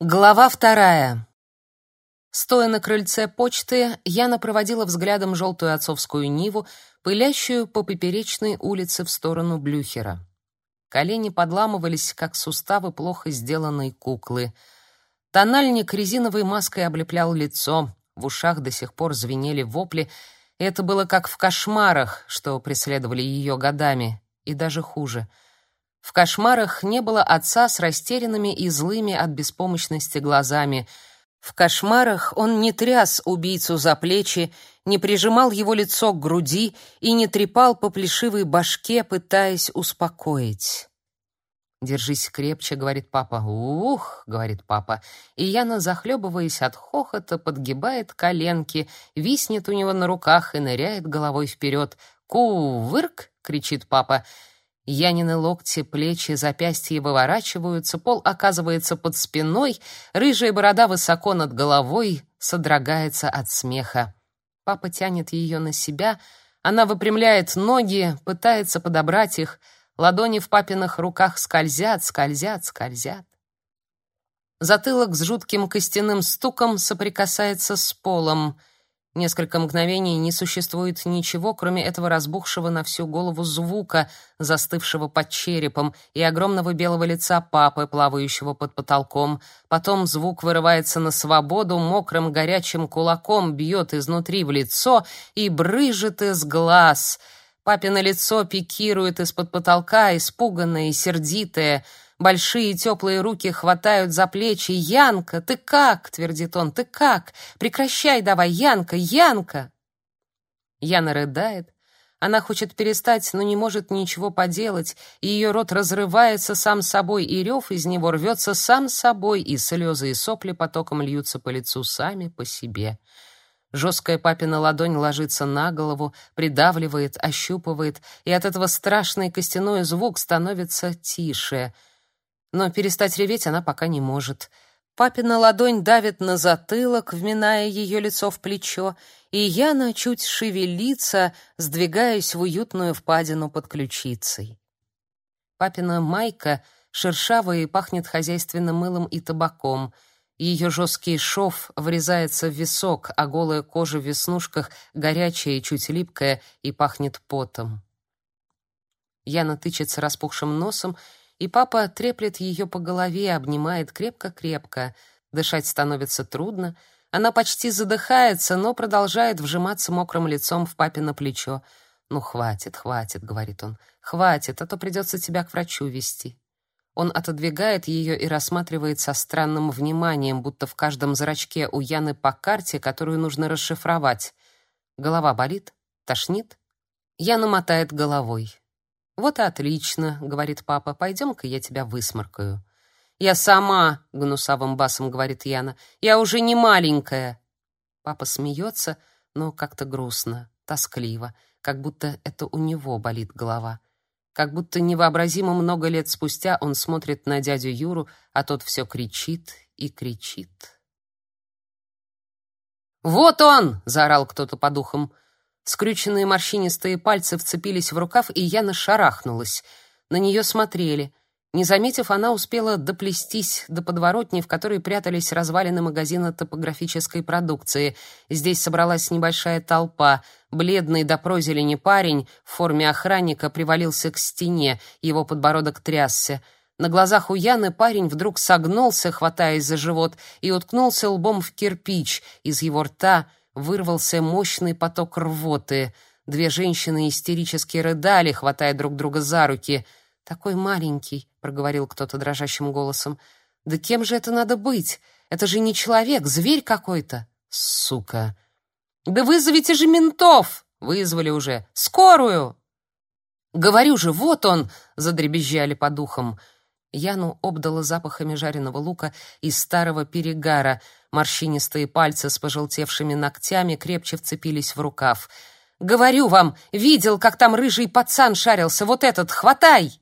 Глава вторая. Стоя на крыльце почты, Яна проводила взглядом желтую отцовскую Ниву, пылящую по поперечной улице в сторону Блюхера. Колени подламывались, как суставы плохо сделанной куклы. Тональник резиновой маской облеплял лицо, в ушах до сих пор звенели вопли, это было как в кошмарах, что преследовали ее годами, и даже хуже — в кошмарах не было отца с растерянными и злыми от беспомощности глазами. В кошмарах он не тряс убийцу за плечи, не прижимал его лицо к груди и не трепал по плешивой башке, пытаясь успокоить. «Держись крепче», — говорит папа. «Ух», — говорит папа. И Яна, захлебываясь от хохота, подгибает коленки, виснет у него на руках и ныряет головой вперед. «Кувырк!» — кричит папа. Янины локти, плечи, запястья выворачиваются, пол оказывается под спиной, рыжая борода высоко над головой, содрогается от смеха. Папа тянет ее на себя, она выпрямляет ноги, пытается подобрать их, ладони в папиных руках скользят, скользят, скользят. Затылок с жутким костяным стуком соприкасается с полом — Несколько мгновений не существует ничего, кроме этого разбухшего на всю голову звука, застывшего под черепом, и огромного белого лица папы, плавающего под потолком. Потом звук вырывается на свободу, мокрым горячим кулаком бьет изнутри в лицо и брыжет из глаз. Папино лицо пикирует из-под потолка, испуганное и сердитое — Большие теплые руки хватают за плечи. «Янка, ты как?» — твердит он. «Ты как? Прекращай давай, Янка, Янка!» Яна рыдает. Она хочет перестать, но не может ничего поделать, и ее рот разрывается сам собой, и рев из него рвется сам собой, и слезы и сопли потоком льются по лицу сами по себе. Жесткая папина ладонь ложится на голову, придавливает, ощупывает, и от этого страшный костяной звук становится тише — но перестать реветь она пока не может. Папина ладонь давит на затылок, вминая ее лицо в плечо, и Яна чуть шевелится, сдвигаясь в уютную впадину под ключицей. Папина майка шершавая и пахнет хозяйственным мылом и табаком. Ее жесткий шов врезается в висок, а голая кожа в веснушках горячая и чуть липкая и пахнет потом. Яна тычется распухшим носом и папа треплет ее по голове, обнимает крепко-крепко. Дышать становится трудно. Она почти задыхается, но продолжает вжиматься мокрым лицом в папино плечо. «Ну, хватит, хватит», — говорит он. «Хватит, а то придется тебя к врачу вести». Он отодвигает ее и рассматривает со странным вниманием, будто в каждом зрачке у Яны по карте, которую нужно расшифровать. Голова болит? Тошнит? Яна мотает головой. «Вот и отлично», — говорит папа, — «пойдем-ка я тебя высморкаю». «Я сама», — гнусавым басом говорит Яна, — «я уже не маленькая». Папа смеется, но как-то грустно, тоскливо, как будто это у него болит голова. Как будто невообразимо много лет спустя он смотрит на дядю Юру, а тот все кричит и кричит. «Вот он!» — заорал кто-то по духам. Скрюченные морщинистые пальцы вцепились в рукав, и Яна шарахнулась. На нее смотрели. Не заметив, она успела доплестись до подворотни, в которой прятались развалины магазина топографической продукции. Здесь собралась небольшая толпа. Бледный до прозелени парень в форме охранника привалился к стене, его подбородок трясся. На глазах у Яны парень вдруг согнулся, хватаясь за живот, и уткнулся лбом в кирпич. Из его рта вырвался мощный поток рвоты. Две женщины истерически рыдали, хватая друг друга за руки. «Такой маленький», — проговорил кто-то дрожащим голосом. «Да кем же это надо быть? Это же не человек, зверь какой-то». «Сука!» «Да вызовите же ментов!» «Вызвали уже. Скорую!» «Говорю же, вот он!» — задребезжали по духам. Яну обдало запахами жареного лука и старого перегара — Морщинистые пальцы с пожелтевшими ногтями крепче вцепились в рукав. «Говорю вам, видел, как там рыжий пацан шарился, вот этот, хватай!»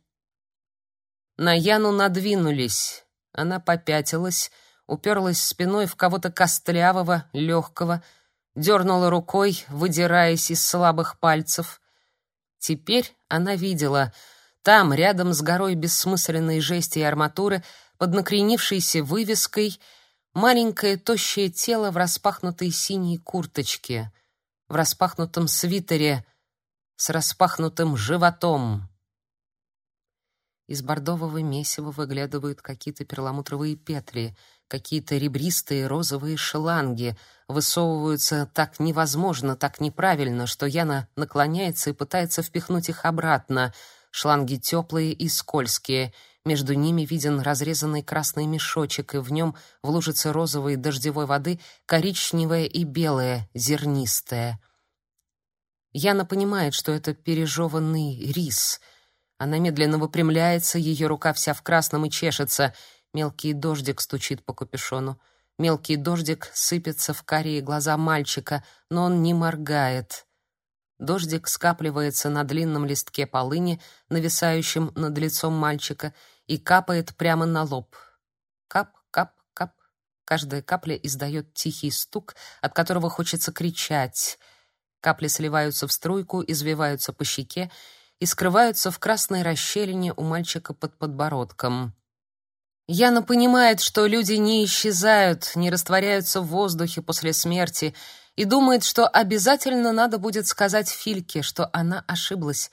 На Яну надвинулись. Она попятилась, уперлась спиной в кого-то костлявого, легкого, дернула рукой, выдираясь из слабых пальцев. Теперь она видела. Там, рядом с горой бессмысленной жести и арматуры, под накренившейся вывеской маленькое тощее тело в распахнутой синей курточке, в распахнутом свитере с распахнутым животом. Из бордового месива выглядывают какие-то перламутровые петли, какие-то ребристые розовые шланги, высовываются так невозможно, так неправильно, что Яна наклоняется и пытается впихнуть их обратно. Шланги теплые и скользкие. Между ними виден разрезанный красный мешочек, и в нем в лужице розовой дождевой воды коричневое и белое, зернистое. Яна понимает, что это пережеванный рис — она медленно выпрямляется, ее рука вся в красном и чешется. Мелкий дождик стучит по капюшону. Мелкий дождик сыпется в карие глаза мальчика, но он не моргает. Дождик скапливается на длинном листке полыни, нависающем над лицом мальчика, и капает прямо на лоб. Кап, кап, кап. Каждая капля издает тихий стук, от которого хочется кричать. Капли сливаются в струйку, извиваются по щеке, и скрываются в красной расщелине у мальчика под подбородком. Яна понимает, что люди не исчезают, не растворяются в воздухе после смерти, и думает, что обязательно надо будет сказать Фильке, что она ошиблась.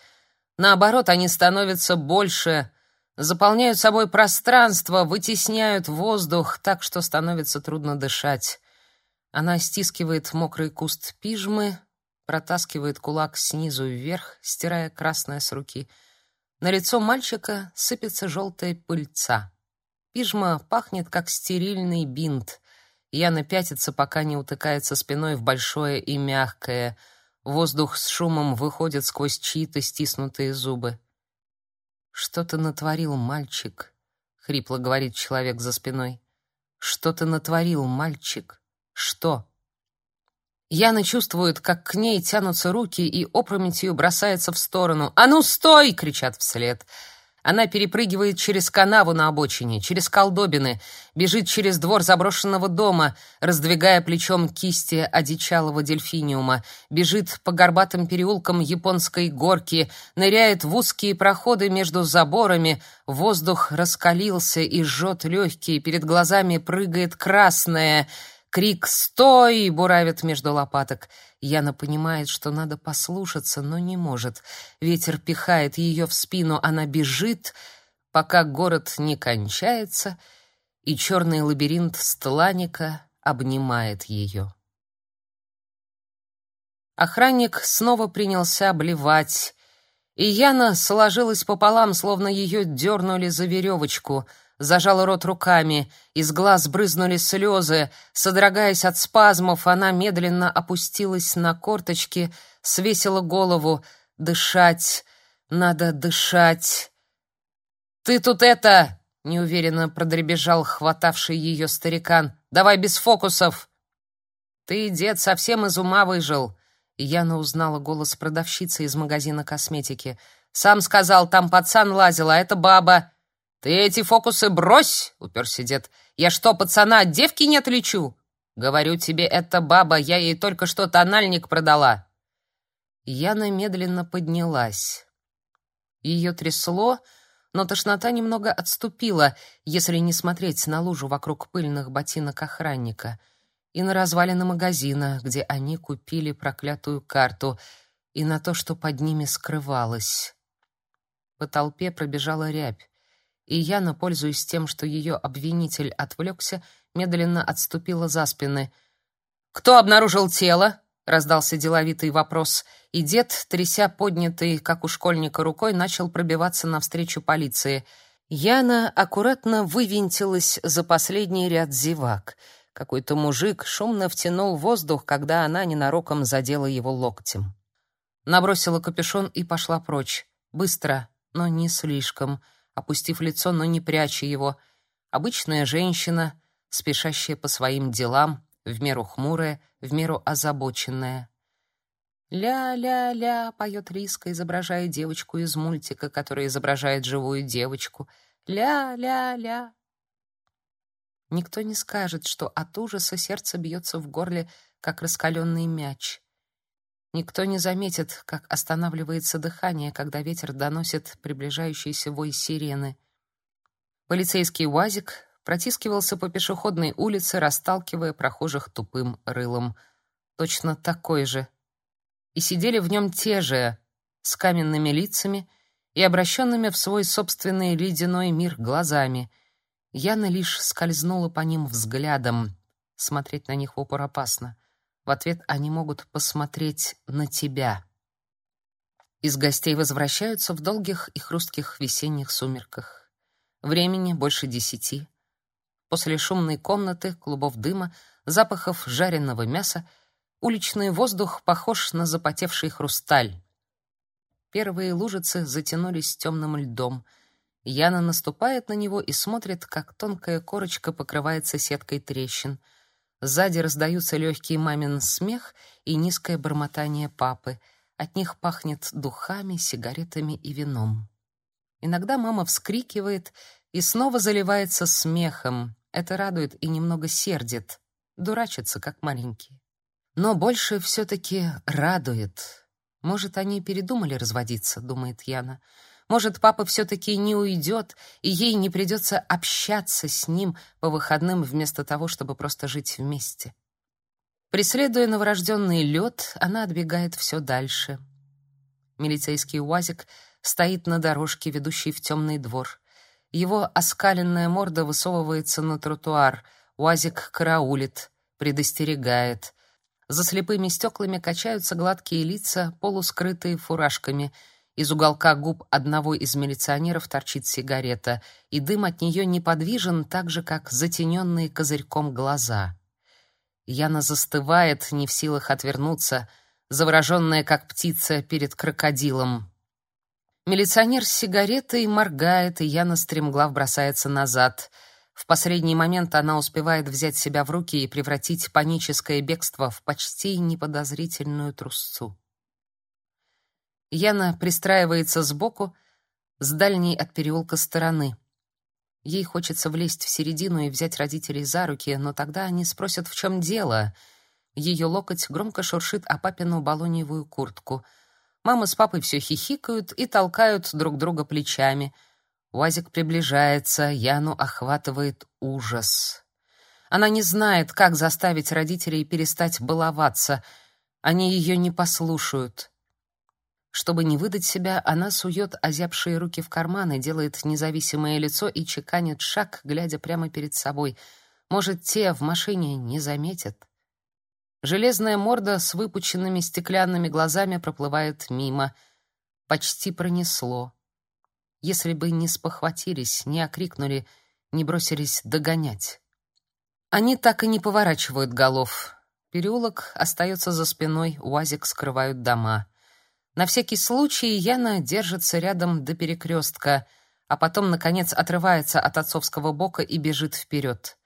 Наоборот, они становятся больше, заполняют собой пространство, вытесняют воздух так, что становится трудно дышать. Она стискивает мокрый куст пижмы, протаскивает кулак снизу вверх, стирая красное с руки. На лицо мальчика сыпется желтая пыльца. Пижма пахнет, как стерильный бинт. Яна пятится, пока не утыкается спиной в большое и мягкое. Воздух с шумом выходит сквозь чьи-то стиснутые зубы. «Что ты натворил, мальчик?» — хрипло говорит человек за спиной. «Что ты натворил, мальчик? Что?» Яна чувствует, как к ней тянутся руки и опрометью бросается в сторону. «А ну, стой!» — кричат вслед. Она перепрыгивает через канаву на обочине, через колдобины, бежит через двор заброшенного дома, раздвигая плечом кисти одичалого дельфиниума, бежит по горбатым переулкам японской горки, ныряет в узкие проходы между заборами, воздух раскалился и жжет легкие, перед глазами прыгает красное — Крик «Стой!» буравит между лопаток. Яна понимает, что надо послушаться, но не может. Ветер пихает ее в спину, она бежит, пока город не кончается, и черный лабиринт стланика обнимает ее. Охранник снова принялся обливать, и Яна сложилась пополам, словно ее дернули за веревочку — зажала рот руками, из глаз брызнули слезы. Содрогаясь от спазмов, она медленно опустилась на корточки, свесила голову. «Дышать! Надо дышать!» «Ты тут это...» — неуверенно продребежал хватавший ее старикан. «Давай без фокусов!» «Ты, дед, совсем из ума выжил!» Яна узнала голос продавщицы из магазина косметики. «Сам сказал, там пацан лазил, а это баба!» «Ты эти фокусы брось!» — уперся дед. «Я что, пацана от девки не отличу?» «Говорю тебе, это баба, я ей только что тональник продала». Яна медленно поднялась. Ее трясло, но тошнота немного отступила, если не смотреть на лужу вокруг пыльных ботинок охранника и на развалины магазина, где они купили проклятую карту, и на то, что под ними скрывалось. По толпе пробежала рябь и Яна, пользуясь тем, что ее обвинитель отвлекся, медленно отступила за спины. «Кто обнаружил тело?» — раздался деловитый вопрос, и дед, тряся поднятой, как у школьника, рукой, начал пробиваться навстречу полиции. Яна аккуратно вывинтилась за последний ряд зевак. Какой-то мужик шумно втянул воздух, когда она ненароком задела его локтем. Набросила капюшон и пошла прочь. Быстро, но не слишком — опустив лицо, но не пряча его. Обычная женщина, спешащая по своим делам, в меру хмурая, в меру озабоченная. «Ля-ля-ля», — поет Риска, изображая девочку из мультика, которая изображает живую девочку. «Ля-ля-ля». Никто не скажет, что от ужаса сердце бьется в горле, как раскаленный мяч. Никто не заметит, как останавливается дыхание, когда ветер доносит приближающийся вой сирены. Полицейский УАЗик протискивался по пешеходной улице, расталкивая прохожих тупым рылом. Точно такой же. И сидели в нем те же, с каменными лицами и обращенными в свой собственный ледяной мир глазами. Яна лишь скользнула по ним взглядом. Смотреть на них в упор опасно. В ответ они могут посмотреть на тебя. Из гостей возвращаются в долгих и хрустких весенних сумерках. Времени больше десяти. После шумной комнаты, клубов дыма, запахов жареного мяса уличный воздух похож на запотевший хрусталь. Первые лужицы затянулись темным льдом. Яна наступает на него и смотрит, как тонкая корочка покрывается сеткой трещин. Сзади раздаются легкий мамин смех и низкое бормотание папы. От них пахнет духами, сигаретами и вином. Иногда мама вскрикивает и снова заливается смехом. Это радует и немного сердит. Дурачится, как маленький. Но больше все-таки радует. Может, они передумали разводиться, думает Яна. Может, папа все-таки не уйдет, и ей не придется общаться с ним по выходным вместо того, чтобы просто жить вместе. Преследуя новорожденный лед, она отбегает все дальше. Милицейский УАЗик стоит на дорожке, ведущей в темный двор. Его оскаленная морда высовывается на тротуар. Уазик караулит, предостерегает. За слепыми стеклами качаются гладкие лица, полускрытые фуражками. Из уголка губ одного из милиционеров торчит сигарета, и дым от нее неподвижен, так же, как затененные козырьком глаза. Яна застывает, не в силах отвернуться, завороженная, как птица перед крокодилом. Милиционер с сигаретой моргает, и Яна стремглав бросается назад. В последний момент она успевает взять себя в руки и превратить паническое бегство в почти неподозрительную трусцу. Яна пристраивается сбоку, с дальней от переулка стороны. Ей хочется влезть в середину и взять родителей за руки, но тогда они спросят, в чем дело. Ее локоть громко шуршит о папину балоневую куртку — Мама с папой все хихикают и толкают друг друга плечами. Уазик приближается, Яну охватывает ужас. Она не знает, как заставить родителей перестать баловаться. Они ее не послушают. Чтобы не выдать себя, она сует озябшие руки в карманы, делает независимое лицо и чеканит шаг, глядя прямо перед собой. Может, те в машине не заметят. Железная морда с выпученными стеклянными глазами проплывает мимо. Почти пронесло. Если бы не спохватились, не окрикнули, не бросились догонять. Они так и не поворачивают голов. Переулок остается за спиной, УАЗик скрывают дома. На всякий случай Яна держится рядом до перекрестка, а потом, наконец, отрывается от отцовского бока и бежит вперед.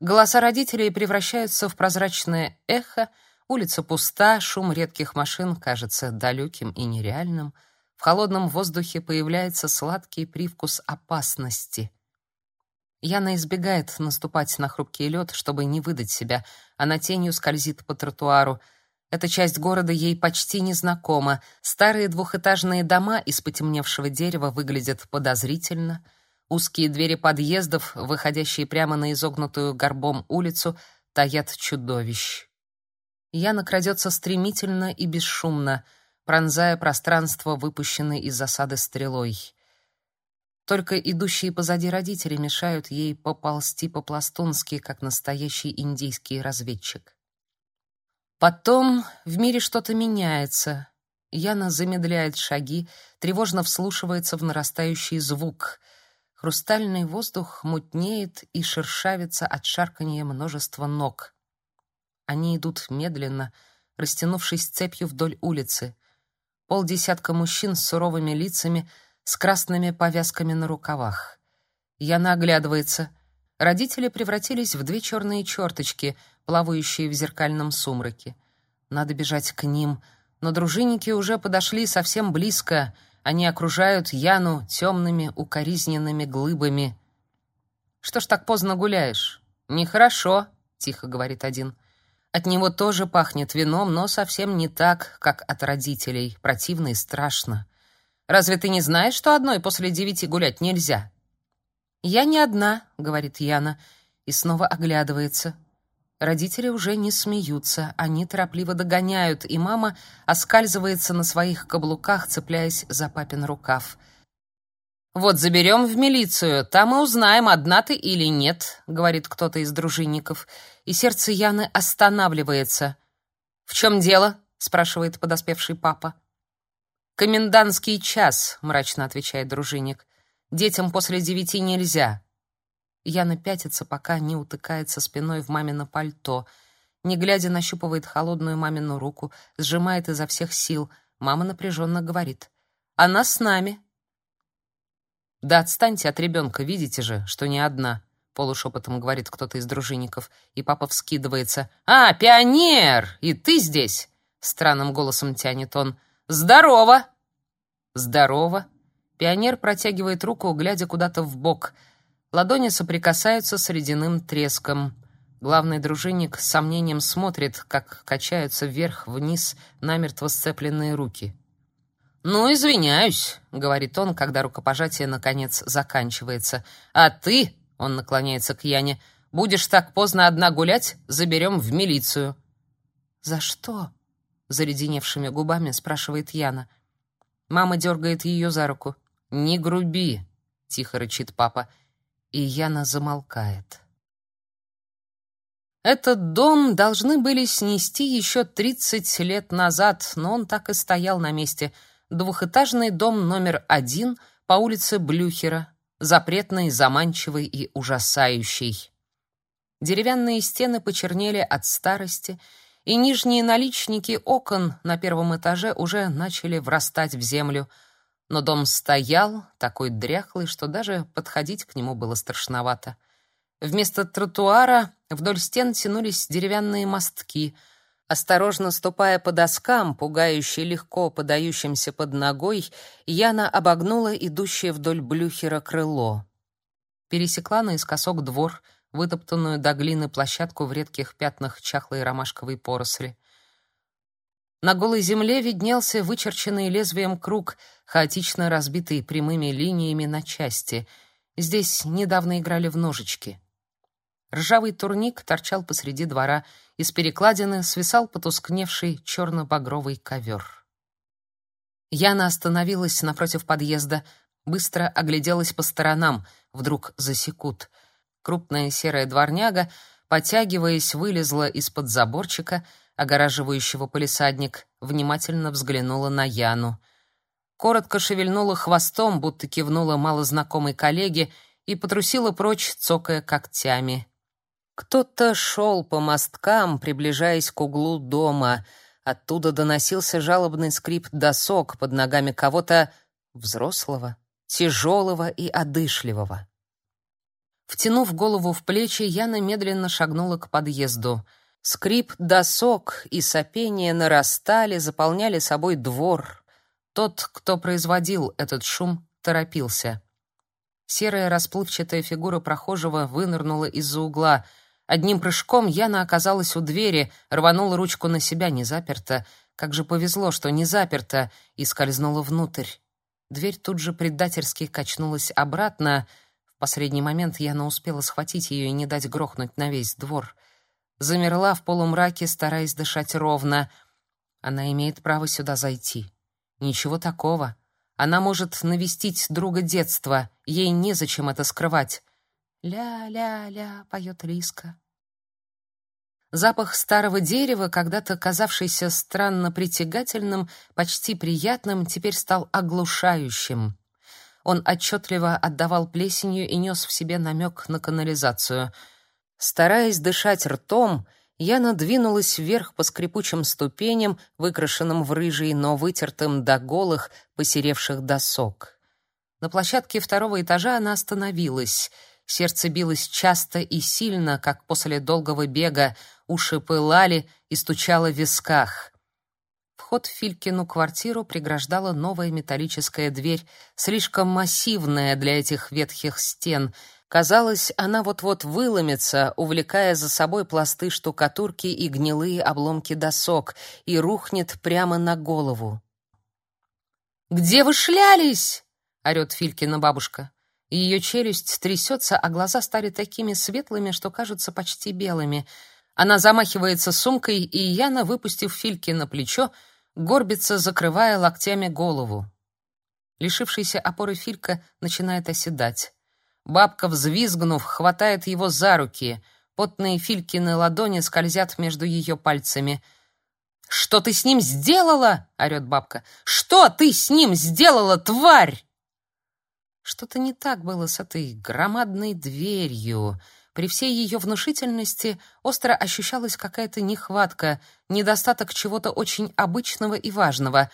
Голоса родителей превращаются в прозрачное эхо, улица пуста, шум редких машин кажется далеким и нереальным. В холодном воздухе появляется сладкий привкус опасности. Яна избегает наступать на хрупкий лед, чтобы не выдать себя. Она тенью скользит по тротуару. Эта часть города ей почти незнакома. Старые двухэтажные дома из потемневшего дерева выглядят подозрительно — Узкие двери подъездов, выходящие прямо на изогнутую горбом улицу, таят чудовищ. Яна крадется стремительно и бесшумно, пронзая пространство, выпущенной из засады стрелой. Только идущие позади родители мешают ей поползти по-пластунски, как настоящий индийский разведчик. Потом в мире что-то меняется. Яна замедляет шаги, тревожно вслушивается в нарастающий звук — Хрустальный воздух мутнеет и шершавится от шарканья множества ног. Они идут медленно, растянувшись цепью вдоль улицы. Полдесятка мужчин с суровыми лицами, с красными повязками на рукавах. Яна оглядывается. Родители превратились в две черные черточки, плавающие в зеркальном сумраке. Надо бежать к ним, но дружинники уже подошли совсем близко — они окружают Яну темными укоризненными глыбами. Что ж так поздно гуляешь? Нехорошо, тихо говорит один. От него тоже пахнет вином, но совсем не так, как от родителей. Противно и страшно. Разве ты не знаешь, что одной после девяти гулять нельзя? «Я не одна», — говорит Яна, и снова оглядывается. Родители уже не смеются, они торопливо догоняют, и мама оскальзывается на своих каблуках, цепляясь за папин рукав. «Вот заберем в милицию, там и узнаем, одна ты или нет», — говорит кто-то из дружинников, и сердце Яны останавливается. «В чем дело?» — спрашивает подоспевший папа. «Комендантский час», — мрачно отвечает дружинник. «Детям после девяти нельзя». Яна пятится, пока не утыкается спиной в мамино пальто. Не глядя, нащупывает холодную мамину руку, сжимает изо всех сил. Мама напряженно говорит. «Она с нами». «Да отстаньте от ребенка, видите же, что не одна», — полушепотом говорит кто-то из дружинников, и папа вскидывается. «А, пионер! И ты здесь?» — странным голосом тянет он. Здорово. Здорово. Пионер протягивает руку, глядя куда-то в бок. Ладони соприкасаются с ледяным треском. Главный дружинник с сомнением смотрит, как качаются вверх-вниз намертво сцепленные руки. «Ну, извиняюсь», — говорит он, когда рукопожатие, наконец, заканчивается. «А ты», — он наклоняется к Яне, — «будешь так поздно одна гулять, заберем в милицию». «За что?» заледеневшими губами спрашивает Яна. Мама дергает ее за руку. «Не груби!» — тихо рычит папа. И Яна замолкает. Этот дом должны были снести еще 30 лет назад, но он так и стоял на месте. Двухэтажный дом номер один по улице Блюхера, запретный, заманчивый и ужасающий. Деревянные стены почернели от старости — и нижние наличники окон на первом этаже уже начали врастать в землю, но дом стоял, такой дряхлый, что даже подходить к нему было страшновато. Вместо тротуара вдоль стен тянулись деревянные мостки. Осторожно ступая по доскам, пугающе легко подающимся под ногой, Яна обогнула идущее вдоль блюхера крыло. Пересекла наискосок двор — вытоптанную до глины площадку в редких пятнах чахлой ромашковой поросли. На голой земле виднелся вычерченный лезвием круг, хаотично разбитый прямыми линиями на части. Здесь недавно играли в ножички. Ржавый турник торчал посреди двора, из перекладины свисал потускневший черно-багровый ковер. Яна остановилась напротив подъезда, быстро огляделась по сторонам, вдруг засекут — Крупная серая дворняга, потягиваясь, вылезла из-под заборчика, огораживающего полисадник, внимательно взглянула на Яну. Коротко шевельнула хвостом, будто кивнула малознакомой коллеге, и потрусила прочь, цокая когтями. Кто-то шел по мосткам, приближаясь к углу дома. Оттуда доносился жалобный скрип досок под ногами кого-то взрослого, тяжелого и одышливого. Втянув голову в плечи, Яна медленно шагнула к подъезду. Скрип досок и сопение нарастали, заполняли собой двор. Тот, кто производил этот шум, торопился. Серая расплывчатая фигура прохожего вынырнула из-за угла. Одним прыжком Яна оказалась у двери, рванула ручку на себя, не заперта. Как же повезло, что не заперта, и скользнула внутрь. Дверь тут же предательски качнулась обратно — последний момент Яна успела схватить ее и не дать грохнуть на весь двор. Замерла в полумраке, стараясь дышать ровно. Она имеет право сюда зайти. Ничего такого. Она может навестить друга детства. Ей незачем это скрывать. «Ля-ля-ля», — поет Лиска. Запах старого дерева, когда-то казавшийся странно притягательным, почти приятным, теперь стал оглушающим. Он отчетливо отдавал плесенью и нес в себе намек на канализацию. Стараясь дышать ртом, я надвинулась вверх по скрипучим ступеням, выкрашенным в рыжий, но вытертым до голых, посеревших досок. На площадке второго этажа она остановилась. Сердце билось часто и сильно, как после долгого бега, уши пылали и стучало в висках. Вход в Филькину квартиру преграждала новая металлическая дверь, слишком массивная для этих ветхих стен. Казалось, она вот-вот выломится, увлекая за собой пласты штукатурки и гнилые обломки досок, и рухнет прямо на голову. «Где вы шлялись?» — орёт Филькина бабушка. Ее челюсть трясется, а глаза стали такими светлыми, что кажутся почти белыми. Она замахивается сумкой, и Яна, выпустив Фильки на плечо, горбится, закрывая локтями голову. Лишившийся опоры Филька начинает оседать. Бабка, взвизгнув, хватает его за руки. Потные Филькины ладони скользят между ее пальцами. «Что ты с ним сделала?» — орет бабка. «Что ты с ним сделала, тварь?» Что-то не так было с этой громадной дверью. При всей ее внушительности остро ощущалась какая-то нехватка, недостаток чего-то очень обычного и важного.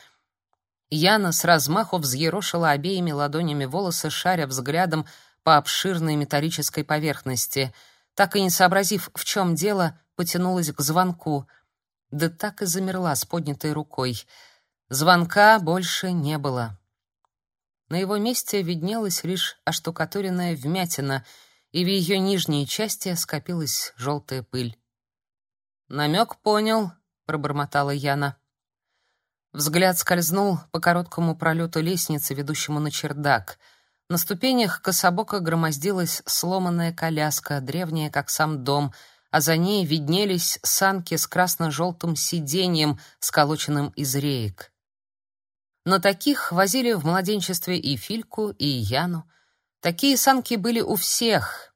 Яна с размаху взъерошила обеими ладонями волосы, шаря взглядом по обширной металлической поверхности. Так и не сообразив, в чем дело, потянулась к звонку. Да так и замерла с поднятой рукой. Звонка больше не было. На его месте виднелась лишь оштукатуренная вмятина — и в ее нижней части скопилась желтая пыль. «Намек понял», — пробормотала Яна. Взгляд скользнул по короткому пролету лестницы, ведущему на чердак. На ступенях кособоко громоздилась сломанная коляска, древняя, как сам дом, а за ней виднелись санки с красно-желтым сиденьем, сколоченным из реек. На таких возили в младенчестве и Фильку, и Яну — Такие санки были у всех.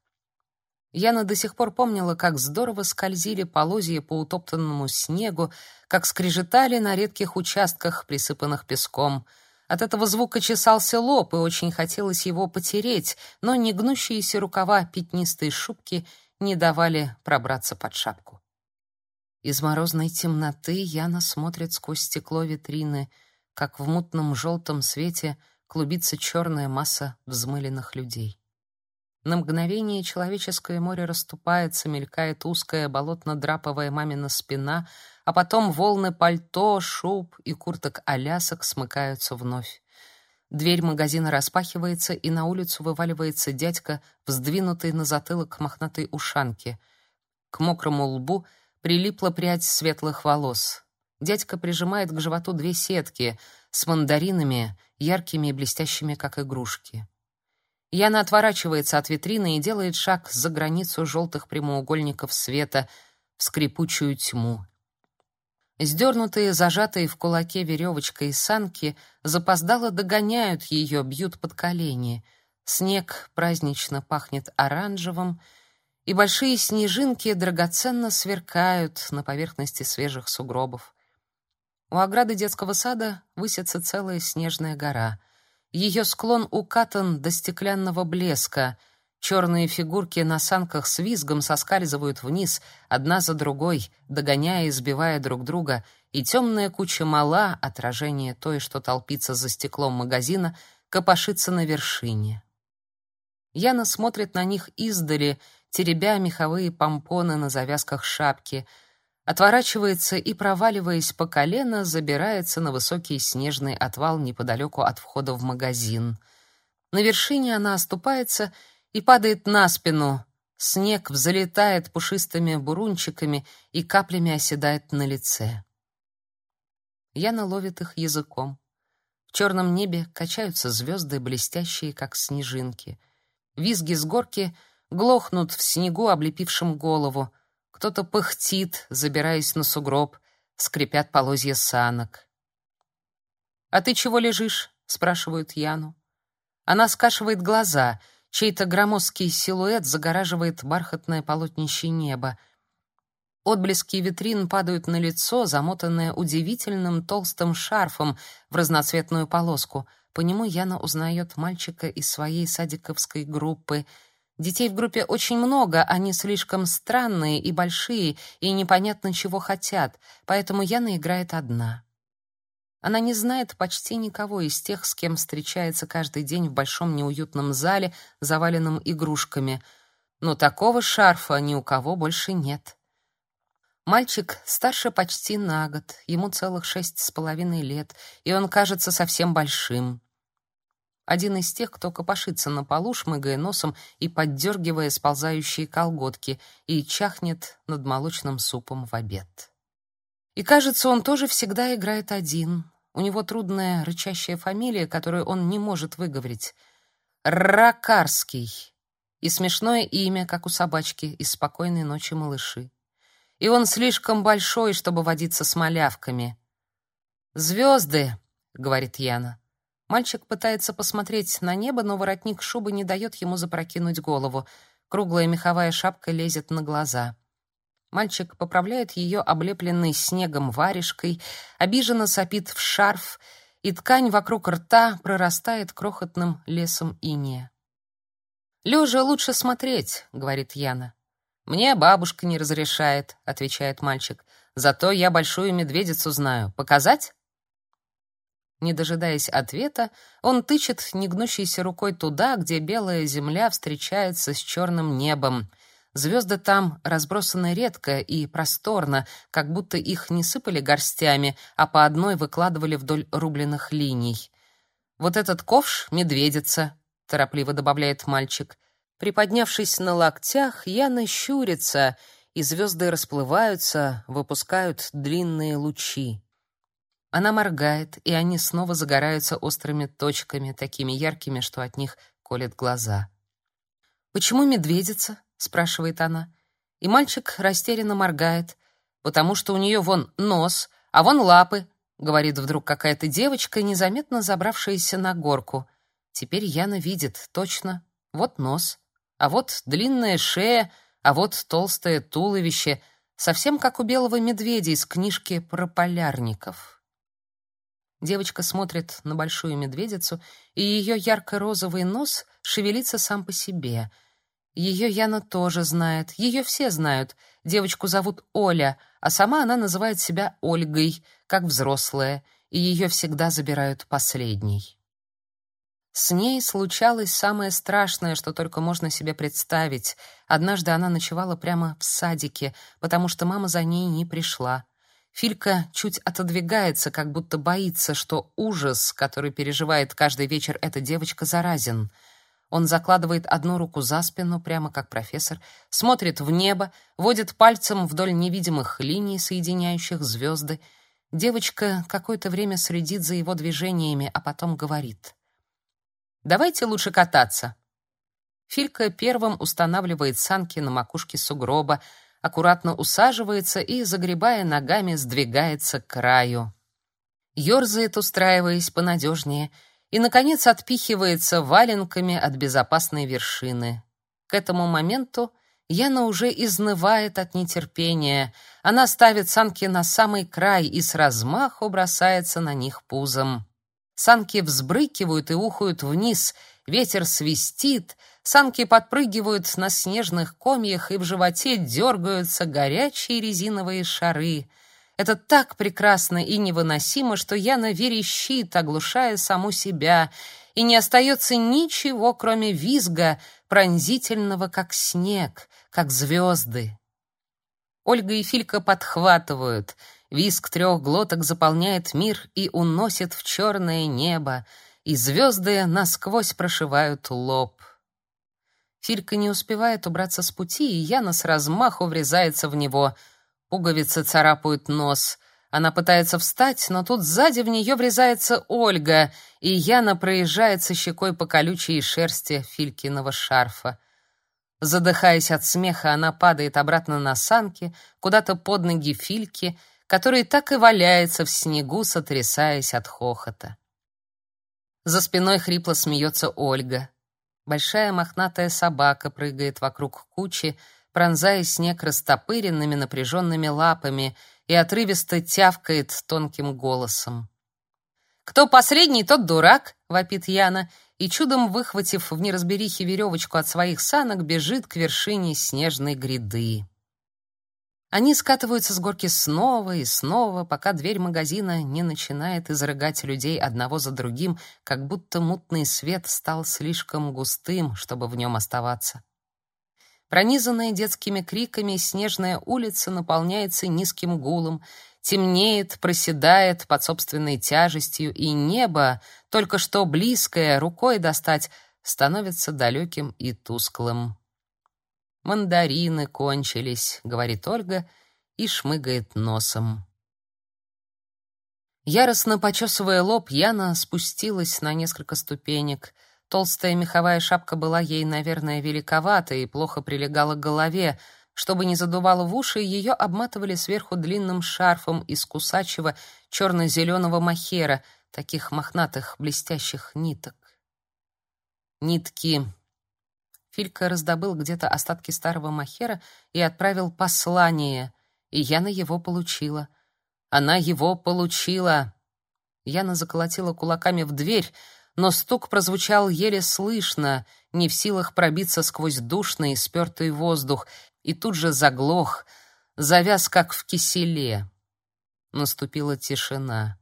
Яна до сих пор помнила, как здорово скользили полозья по утоптанному снегу, как скрежетали на редких участках, присыпанных песком. От этого звука чесался лоб, и очень хотелось его потереть, но негнущиеся рукава пятнистой шубки не давали пробраться под шапку. Из морозной темноты Яна смотрит сквозь стекло витрины, как в мутном желтом свете — клубится черная масса взмыленных людей. На мгновение человеческое море расступается, мелькает узкая болотно-драповая мамина спина, а потом волны пальто, шуб и курток-алясок смыкаются вновь. Дверь магазина распахивается, и на улицу вываливается дядька, вздвинутый на затылок мохнатой ушанки. К мокрому лбу прилипла прядь светлых волос. Дядька прижимает к животу две сетки с мандаринами, яркими и блестящими, как игрушки. Яна отворачивается от витрины и делает шаг за границу желтых прямоугольников света в скрипучую тьму. Сдернутые, зажатые в кулаке веревочкой санки запоздало догоняют ее, бьют под колени. Снег празднично пахнет оранжевым, и большие снежинки драгоценно сверкают на поверхности свежих сугробов. У ограды детского сада высится целая снежная гора. Ее склон укатан до стеклянного блеска. Черные фигурки на санках с визгом соскальзывают вниз, одна за другой, догоняя и сбивая друг друга, и темная куча мала, отражение той, что толпится за стеклом магазина, копошится на вершине. Яна смотрит на них издали, теребя меховые помпоны на завязках шапки — отворачивается и, проваливаясь по колено, забирается на высокий снежный отвал неподалеку от входа в магазин. На вершине она оступается и падает на спину. Снег взлетает пушистыми бурунчиками и каплями оседает на лице. Яна ловит их языком. В черном небе качаются звезды, блестящие, как снежинки. Визги с горки глохнут в снегу, облепившем голову — кто-то пыхтит, забираясь на сугроб, скрипят полозья санок. «А ты чего лежишь?» — спрашивают Яну. Она скашивает глаза, чей-то громоздкий силуэт загораживает бархатное полотнище неба. Отблески витрин падают на лицо, замотанное удивительным толстым шарфом в разноцветную полоску. По нему Яна узнает мальчика из своей садиковской группы — Детей в группе очень много, они слишком странные и большие, и непонятно чего хотят, поэтому Яна играет одна. Она не знает почти никого из тех, с кем встречается каждый день в большом неуютном зале, заваленном игрушками. Но такого шарфа ни у кого больше нет. Мальчик старше почти на год, ему целых шесть с половиной лет, и он кажется совсем большим. Один из тех, кто копошится на полу, шмыгая носом и поддергивая сползающие колготки, и чахнет над молочным супом в обед. И кажется, он тоже всегда играет один. У него трудная рычащая фамилия, которую он не может выговорить. Ракарский. И смешное имя, как у собачки из «Спокойной ночи, малыши». И он слишком большой, чтобы водиться с малявками. «Звезды», — говорит Яна. Мальчик пытается посмотреть на небо, но воротник шубы не дает ему запрокинуть голову. Круглая меховая шапка лезет на глаза. Мальчик поправляет ее облепленной снегом варежкой, обиженно сопит в шарф, и ткань вокруг рта прорастает крохотным лесом инея. «Лежа лучше смотреть», — говорит Яна. «Мне бабушка не разрешает», — отвечает мальчик. «Зато я большую медведицу знаю. Показать?» Не дожидаясь ответа, он тычет негнущейся рукой туда, где белая земля встречается с черным небом. Звезды там разбросаны редко и просторно, как будто их не сыпали горстями, а по одной выкладывали вдоль рубленых линий. «Вот этот ковш — медведица», — торопливо добавляет мальчик. Приподнявшись на локтях, Яна щурится, и звезды расплываются, выпускают длинные лучи. Она моргает, и они снова загораются острыми точками, такими яркими, что от них колет глаза. «Почему медведица?» — спрашивает она. И мальчик растерянно моргает. «Потому что у нее вон нос, а вон лапы», — говорит вдруг какая-то девочка, незаметно забравшаяся на горку. Теперь Яна видит, точно. Вот нос, а вот длинная шея, а вот толстое туловище, совсем как у белого медведя из книжки про полярников. Девочка смотрит на большую медведицу, и ее ярко-розовый нос шевелится сам по себе. Ее Яна тоже знает, ее все знают. Девочку зовут Оля, а сама она называет себя Ольгой, как взрослая, и ее всегда забирают последней. С ней случалось самое страшное, что только можно себе представить. Однажды она ночевала прямо в садике, потому что мама за ней не пришла. Филька чуть отодвигается, как будто боится, что ужас, который переживает каждый вечер эта девочка, заразен. Он закладывает одну руку за спину, прямо как профессор, смотрит в небо, водит пальцем вдоль невидимых линий, соединяющих звезды. Девочка какое-то время следит за его движениями, а потом говорит. «Давайте лучше кататься». Филька первым устанавливает санки на макушке сугроба, аккуратно усаживается и, загребая ногами, сдвигается к краю. Ёрзает, устраиваясь понадежнее, и, наконец, отпихивается валенками от безопасной вершины. К этому моменту Яна уже изнывает от нетерпения. Она ставит санки на самый край и с размаху бросается на них пузом. Санки взбрыкивают и ухают вниз, ветер свистит — Санки подпрыгивают на снежных комьях, и в животе дергаются горячие резиновые шары. Это так прекрасно и невыносимо, что Яна верещит, оглушая саму себя, и не остается ничего, кроме визга, пронзительного, как снег, как звезды. Ольга и Филька подхватывают. Визг трех глоток заполняет мир и уносит в черное небо, и звезды насквозь прошивают лоб. Филька не успевает убраться с пути, и Яна с размаху врезается в него. Пуговицы царапают нос. Она пытается встать, но тут сзади в нее врезается Ольга, и Яна проезжается щекой по колючей шерсти Филькиного шарфа. Задыхаясь от смеха, она падает обратно на санки, куда-то под ноги Фильки, который так и валяется в снегу, сотрясаясь от хохота. За спиной хрипло смеется Ольга. Большая мохнатая собака прыгает вокруг кучи, пронзая снег растопыренными напряженными лапами и отрывисто тявкает тонким голосом. «Кто посредний, тот дурак!» — вопит Яна, и, чудом выхватив в неразберихе веревочку от своих санок, бежит к вершине снежной гряды. Они скатываются с горки снова и снова, пока дверь магазина не начинает изрыгать людей одного за другим, как будто мутный свет стал слишком густым, чтобы в нем оставаться. Пронизанная детскими криками, снежная улица наполняется низким гулом, темнеет, проседает под собственной тяжестью, и небо, только что близкое, рукой достать, становится далеким и тусклым. «Мандарины кончились», — говорит Ольга и шмыгает носом. Яростно почесывая лоб, Яна спустилась на несколько ступенек. Толстая меховая шапка была ей, наверное, великовата и плохо прилегала к голове. Чтобы не задувало в уши, ее обматывали сверху длинным шарфом из кусачего черно-зеленого махера, таких мохнатых блестящих ниток. Нитки. Филька раздобыл где-то остатки старого махера и отправил послание, и Яна его получила. Она его получила. Яна заколотила кулаками в дверь, но стук прозвучал еле слышно, не в силах пробиться сквозь душный и спертый воздух, и тут же заглох, завяз как в киселе. Наступила тишина.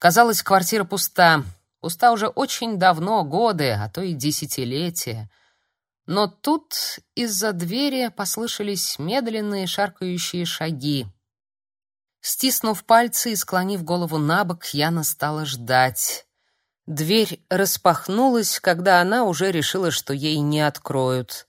Казалось, квартира пуста. Пуста уже очень давно, годы, а то и десятилетия. Но тут из-за двери послышались медленные шаркающие шаги. Стиснув пальцы и склонив голову на бок, Яна стала ждать. Дверь распахнулась, когда она уже решила, что ей не откроют.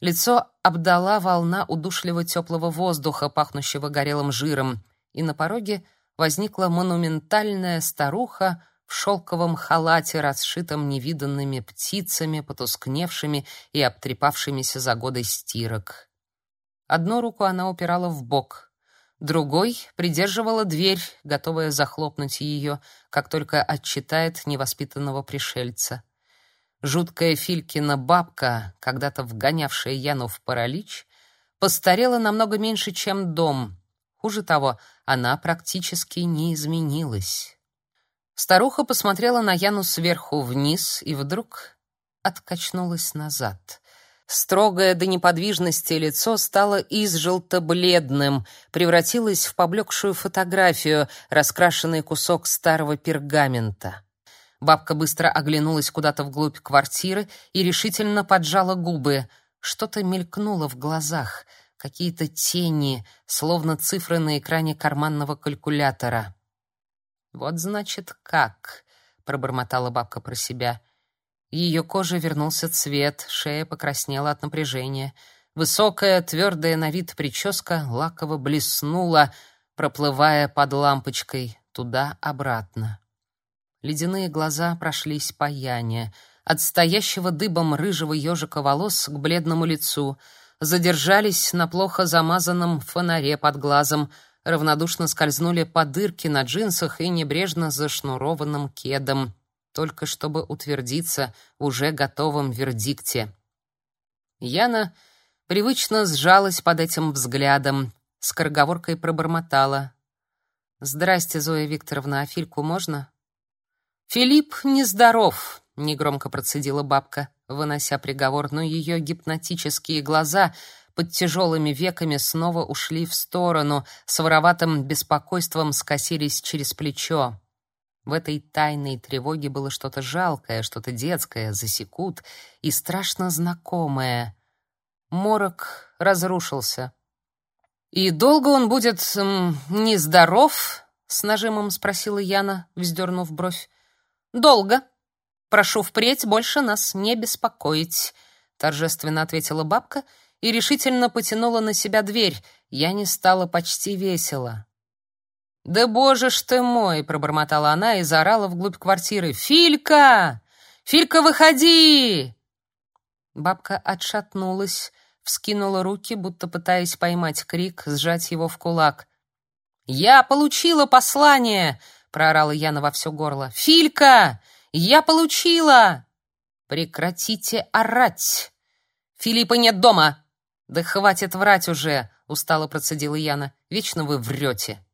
Лицо обдала волна удушливо теплого воздуха, пахнущего горелым жиром, и на пороге возникла монументальная старуха в шелковом халате, расшитом невиданными птицами, потускневшими и обтрепавшимися за годы стирок. Одну руку она упирала в бок — Другой придерживала дверь, готовая захлопнуть ее, как только отчитает невоспитанного пришельца. Жуткая Филькина бабка, когда-то вгонявшая Яну в паралич, постарела намного меньше, чем дом. Хуже того, она практически не изменилась. Старуха посмотрела на Яну сверху вниз и вдруг откачнулась назад. Строгое до неподвижности лицо стало изжелто-бледным, превратилось в поблекшую фотографию, раскрашенный кусок старого пергамента. Бабка быстро оглянулась куда-то вглубь квартиры и решительно поджала губы. Что-то мелькнуло в глазах, какие-то тени, словно цифры на экране карманного калькулятора. «Вот значит как», — пробормотала бабка про себя. Ее коже вернулся цвет, шея покраснела от напряжения. Высокая, твердая на вид прическа лаково блеснула, проплывая под лампочкой туда-обратно. Ледяные глаза прошлись по Яне, от стоящего дыбом рыжего ежика волос к бледному лицу, задержались на плохо замазанном фонаре под глазом, равнодушно скользнули по дырке на джинсах и небрежно зашнурованным кедом только чтобы утвердиться уже готовом вердикте. Яна привычно сжалась под этим взглядом, скороговоркой пробормотала. «Здрасте, Зоя Викторовна, а Фильку можно?» «Филипп нездоров», — негромко процедила бабка, вынося приговор, но ее гипнотические глаза под тяжелыми веками снова ушли в сторону, с вороватым беспокойством скосились через плечо. В этой тайной тревоге было что-то жалкое, что-то детское, засекут, и страшно знакомое. Морок разрушился. «И долго он будет эм, нездоров?» — с нажимом спросила Яна, вздернув бровь. «Долго. Прошу впредь больше нас не беспокоить», — торжественно ответила бабка и решительно потянула на себя дверь. Я не стала почти весело. «Да боже ж ты мой!» — пробормотала она и заорала вглубь квартиры. «Филька! Филька, выходи!» Бабка отшатнулась, вскинула руки, будто пытаясь поймать крик, сжать его в кулак. «Я получила послание!» — проорала Яна во все горло. «Филька! Я получила!» «Прекратите орать! Филиппа нет дома!» «Да хватит врать уже!» — устало процедила Яна. «Вечно вы врете!»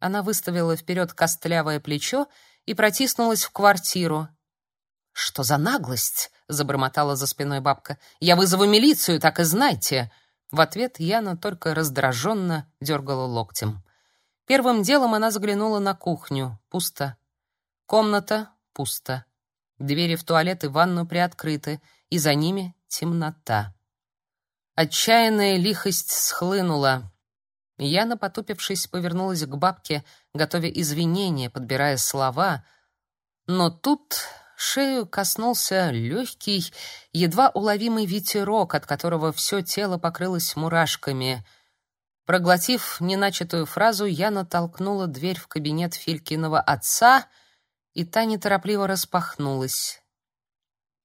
Она выставила вперед костлявое плечо и протиснулась в квартиру. «Что за наглость?» — забормотала за спиной бабка. «Я вызову милицию, так и знайте!» В ответ Яна только раздраженно дергала локтем. Первым делом она заглянула на кухню. Пусто. Комната пусто. Двери в туалет и ванну приоткрыты, и за ними темнота. Отчаянная лихость схлынула. Яна, потупившись, повернулась к бабке, готовя извинения, подбирая слова. Но тут шею коснулся легкий, едва уловимый ветерок, от которого все тело покрылось мурашками. Проглотив неначатую фразу, Яна толкнула дверь в кабинет Филькиного отца, и та неторопливо распахнулась.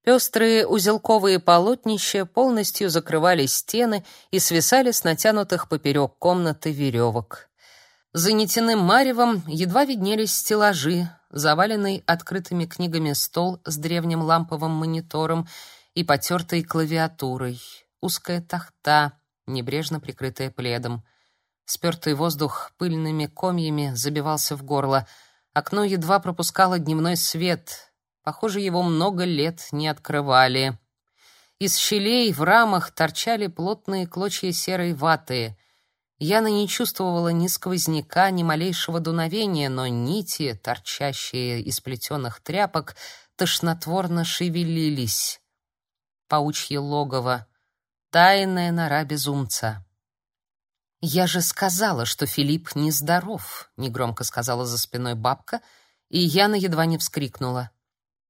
Пестрые узелковые полотнища полностью закрывали стены и свисали с натянутых поперек комнаты веревок. За нетяным маревом едва виднелись стеллажи, заваленный открытыми книгами стол с древним ламповым монитором и потертой клавиатурой, узкая тахта, небрежно прикрытая пледом. Спертый воздух пыльными комьями забивался в горло. Окно едва пропускало дневной свет. Похоже, его много лет не открывали. Из щелей в рамах торчали плотные клочья серой ваты. Яна не чувствовала ни сквозняка, ни малейшего дуновения, но нити, торчащие из плетеных тряпок, тошнотворно шевелились. Паучье логово. Тайная нора безумца. «Я же сказала, что Филипп нездоров», — негромко сказала за спиной бабка, и Яна едва не вскрикнула.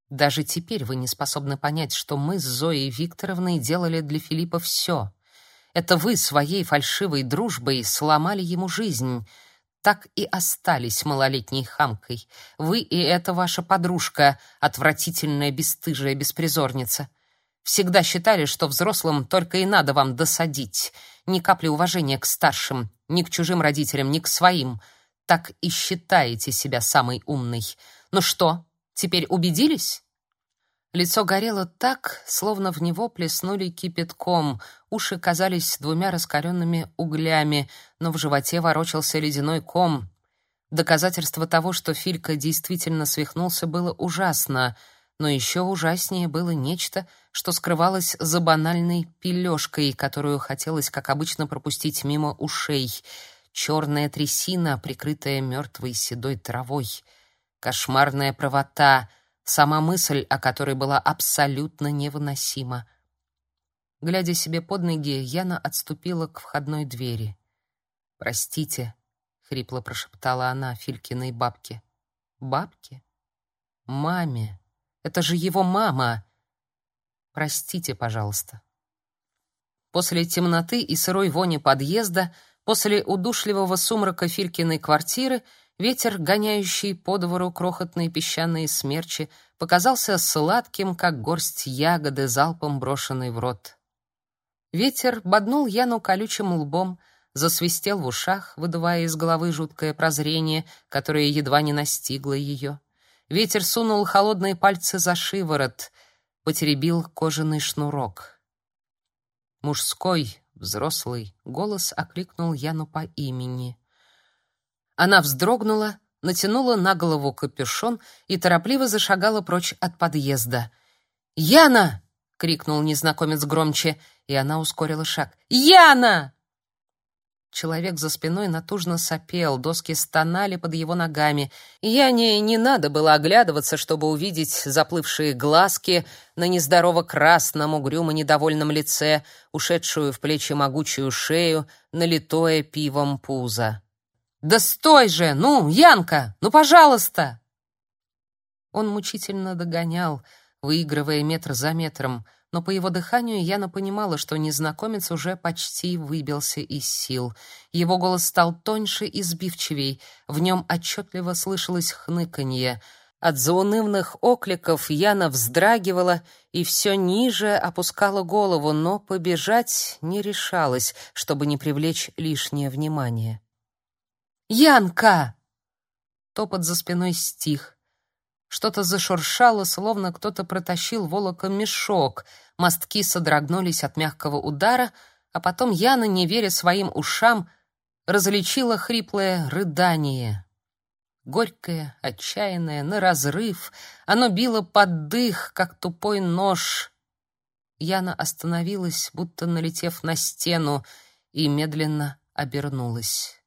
«Даже теперь вы не способны понять, что мы с Зоей Викторовной делали для Филиппа все. Это вы своей фальшивой дружбой сломали ему жизнь, так и остались малолетней хамкой. Вы и эта ваша подружка, отвратительная бесстыжая беспризорница. Всегда считали, что взрослым только и надо вам досадить. Ни капли уважения к старшим, ни к чужим родителям, ни к своим. Так и считаете себя самой умной. Ну что, теперь убедились? Лицо горело так, словно в него плеснули кипятком. Уши казались двумя раскаленными углями, но в животе ворочался ледяной ком. Доказательство того, что Филька действительно свихнулся, было ужасно — но еще ужаснее было нечто, что скрывалось за банальной пилёшкой, которую хотелось, как обычно, пропустить мимо ушей. Черная трясина, прикрытая мертвой седой травой. Кошмарная правота, сама мысль о которой была абсолютно невыносима. Глядя себе под ноги, Яна отступила к входной двери. «Простите», — хрипло прошептала она Филькиной бабке. «Бабке? Маме?» Это же его мама. Простите, пожалуйста. После темноты и сырой вони подъезда, после удушливого сумрака Филькиной квартиры, ветер, гоняющий по двору крохотные песчаные смерчи, показался сладким, как горсть ягоды, залпом брошенной в рот. Ветер боднул Яну колючим лбом, засвистел в ушах, выдувая из головы жуткое прозрение, которое едва не настигло ее. Ветер сунул холодные пальцы за шиворот, потеребил кожаный шнурок. Мужской, взрослый голос окликнул Яну по имени. Она вздрогнула, натянула на голову капюшон и торопливо зашагала прочь от подъезда. «Яна!» — крикнул незнакомец громче, и она ускорила шаг. «Яна!» Человек за спиной натужно сопел, доски стонали под его ногами. И я не, не надо было оглядываться, чтобы увидеть заплывшие глазки на нездорово красном, угрюмо недовольном лице, ушедшую в плечи могучую шею, налитое пивом пузо. «Да стой же! Ну, Янка! Ну, пожалуйста!» Он мучительно догонял, выигрывая метр за метром, но по его дыханию Яна понимала, что незнакомец уже почти выбился из сил. Его голос стал тоньше и сбивчивей, в нем отчетливо слышалось хныканье. От заунывных окликов Яна вздрагивала и все ниже опускала голову, но побежать не решалась, чтобы не привлечь лишнее внимание. «Янка!» Топот за спиной стих. Что-то зашуршало, словно кто-то протащил волоком мешок. Мостки содрогнулись от мягкого удара, а потом Яна, не веря своим ушам, различила хриплое рыдание. Горькое, отчаянное, на разрыв, оно било под дых, как тупой нож. Яна остановилась, будто налетев на стену, и медленно обернулась.